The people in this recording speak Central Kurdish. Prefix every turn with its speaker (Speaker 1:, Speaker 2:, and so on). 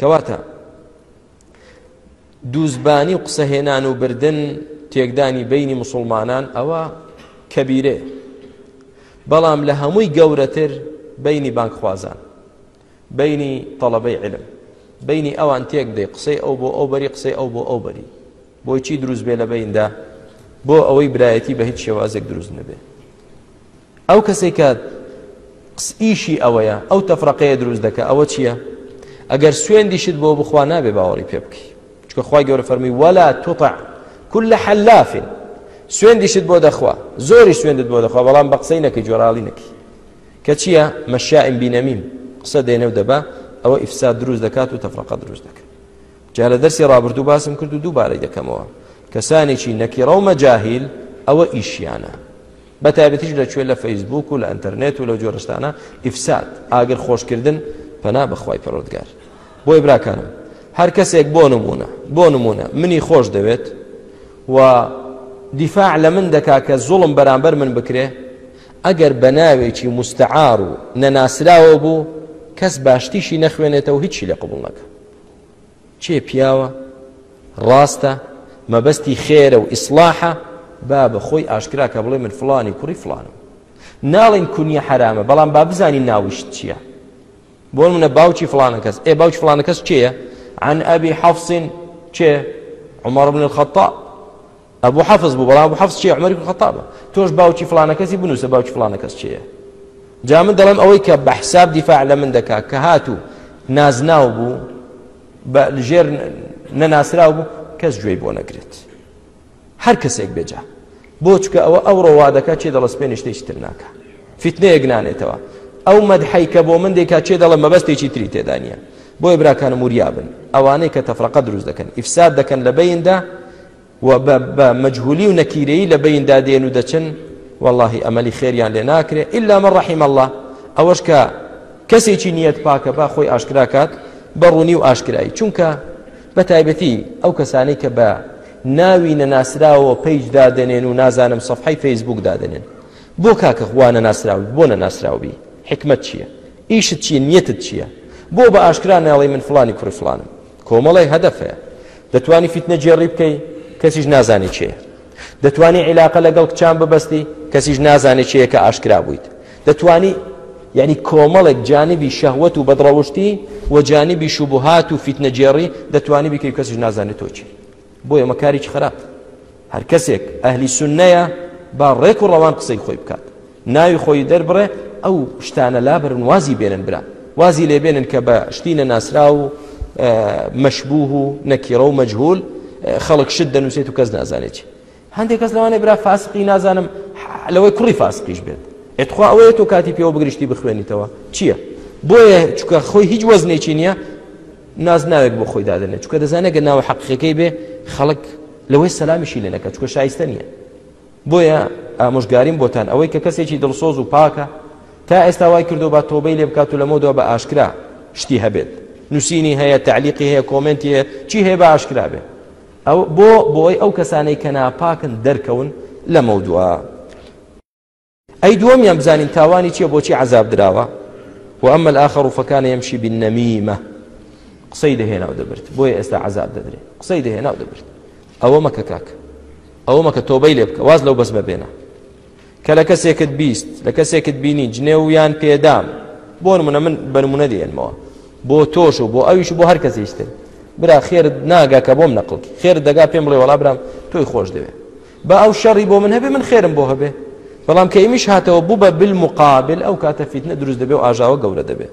Speaker 1: کەواتە دووزبانی و قسەهێنان و بردن تێکدانی بینی مسلمانان ئەوە کەبیرێ بەڵام لە هەمووی گەورەتر بینی بانکخوازان بینی تەڵەبەی علم بینی ئەوان تێک بدەی قسەی ئەو بۆ ئەو بەری قسەی ئەو بۆ ئەو بەری بۆی چی دروست بێ لە بیندا بۆ ئەوەی برایەتی بە هیچ شێوازێک دروست نەبێ ئەو کەسەی کە قس ئیشی ئەوەیە ئەو تەفرەقەیە دروست دەکە ئەوە چییە ئەگەر سوێندیشت بۆ بخوا نابێ باوەڕی پێ بکەی چکە خخوای گەورە فەرمی وەلا توطع كل حلاف سوێندیشت بۆ دەخوا زۆری سوێندت بۆ دەخوا بەڵام بە قسەی نەکەی جۆراڵی نەکەی کە چییە مەشائیم بینەمیم قسە دێنە و دەبا ئەوە ئیفساد دروست دەکات و تەفرەقە دروست دەکات جا لە دەرسی ڕابردوو باسم کرد و دووبارەی دەکەمەوە کەسانێکی نەکیڕە و مەجاهیل ئەوە ئیشیانە بە تایبەتیش لە کوێ لە فەیسبووک و لە ئەنتەرنێت و لەو جۆرە شتانە ئیفساد ئاگر خۆش کردن پەنا بە خوای پەروەردگار بۆیە براکانم هەر کەسێک بۆ نمونە بۆ نمونە منی خۆش دەوێت و دیفاع لە من دەکا کە زوڵم بەرامبەر من بکرێ ئەگەر بە ناوێکی مستعار و نەناسراوە بوو کەس باشتیشی نەخوێنێتەوە هیچی لە قبول نەکە کێ پیاوە ڕاستە مەبەستی خێرە و ئیسڵاحە با بە خۆی ئاشکرا کە بڵێ من فڵانی کوڕی فڵانم ناڵین کونیە حرامە بەڵام با بزانین ناوشت چییە بۆ منە باوکی فلانە کەس ئێ باوکی فلانە کەس کێە عن ئەبی حەفسین کێ عمر بن الخطاب ئەبو حەفز بوو بەڵام ئەبو حەفز چیە عومەری خەتابە تۆش باوکی فلانە کەسی بنووسە باوکی فلانە کەس چیە جا من دەڵێم ئەوەی کە بە حساب دیفاع لە من دەکا کە هاتوو نازناو بوو بە لژێر نەناسراو بوو کەس گوێی بۆ نەگرێت هەر کەسێک بێجا بۆ چکە ئەوە ئەو ڕەوا دەکا چێ دەڵە سپێ نیشتێکی تر ناکە فیتنەیەک نانێتەوە ئەو مەدحەی کە بۆ من دێکا چێ دەڵە مەبەستێکی تری تێدا نیە بۆی براکانم وریابن ئەوانەی کە تەفرەقە دروست دەکەن ئیفساد دەکەن لە بەیندا و بە بە مەجهولی و نەکیرەیی لە بەیندا دێن و دەچن واللهی ئەمەلی خێریان لێ ناکرێ ئللا مە ڕحیم اللە ئەوەش کە کەسێکی نیەت پاکە با خۆی ئاشکراکات بەڕوونی و ئاشکرایی چونکە بە تایبەتی ئەو کەسانی کە بە ناوی نەناسراوە پیج دادنێن و نازانم سەفحی فەیسبوک دادنێن بۆ کاکە خوا نەناسراو بۆ نەناسراوبی حکمت چییە؟ ئیشت چیە نیەتت چییە؟ بۆ بە ئاشکرا ناڵی من فلانی کوڕی فلانم کۆمەڵێ هەدەف هەیە. دەتوانی فیتنە گێڕی بکەی، کەسیش نازانێ کێیە. دەتوانی عیلاقە لەگەڵ کچان ببەستی، کەسیش نازانێ کێیە کە ئاشکرا بوویت. دەتوانی یەعنی کۆمەڵێک جانبی شەهوەت و بەدڕەوشتی و جانبی شوبوهات و فیتنە گێڕی دەتوانی بیکەی و کەسیش نازانێ تۆ چی. بۆ ئێمە کارێکی خراپ هەر کەسێک ئەهلی سنەیە با ڕێک و ڕەوان قسەی خۆی بکات ناوی خۆی دەربڕێ ئەو شتانە لابرن وازی بێنن برا وازی لێبێنن کە بە شتینە ناسرا و مەشبوه و نەکیڕە و مەجهول خەڵک شت دەنووسێت و کەس نازانێت هەندێک کەس لەوانێ برا فاسقی نازانم لەوەی کوڕی فاسقیش بێت ئەتخوا ئەوەیە تۆ کاتی پێوە بگرشتی بخوێنیتەوە چییە؟ بۆیە چکە خۆی هیچ وەزنێکی نییە نازناوێک بۆ خۆی دادەنێت چکە دەزانێت گە ناوە حەقیقەکەی بێ خەڵک لەوەی سەلامیشی لێ نەکە چکە شایستە نییە بۆیە ئامۆژگاریم بۆتان ئەوەی کە کەسێکی دڵسۆز و پاکە تا ئێستا وای کردو با تۆبەی لێ بکات و لەمەوە بە ئاشکرا شتی هەبێت نووسینی هەیە تعلیقی هەیە کۆمنتی هەیە چی هەیە بە ئاشکرا بێت ئەو بۆ بۆی ئەو کەسانەی کە ناپاکن دەرکەون لە مەودووە ئەی دووەمیان بزانین تاوانی چییە بۆچی عذاب دراوە وأما الآخر فكان يمشي بالنميمة قسەی دەهێنا و دەبرد بۆیە ئێستا عذاب دەدرێ قسەی دەهێنا و دەبرد ئەوە مەکە کاک ئەوە مەکە تۆبەی لێ بکە واز لەو بەس بەبێنە کە لە کەسێکت بیست لە کەسێکت بینی جنێویان پێدام بۆ منە من بەرمونە دێنمەوە بۆ تۆش و بۆ ئەویش بۆ هەر کەسیشتن برا خێرت ناگا کە بۆم نەقڵکی خێر دەگا پێم بڵێ وەڵا برام تۆی خۆش دەوێت با ئەو شەڕی بۆ من هەبێ من خێرم بۆ هەبێ بەڵام کە ئیمیش هاتەوە بوو بە بالمقابل ئەو کاتە فیتنە دروست دەبێ و ئاژاوە گەورە دەبێت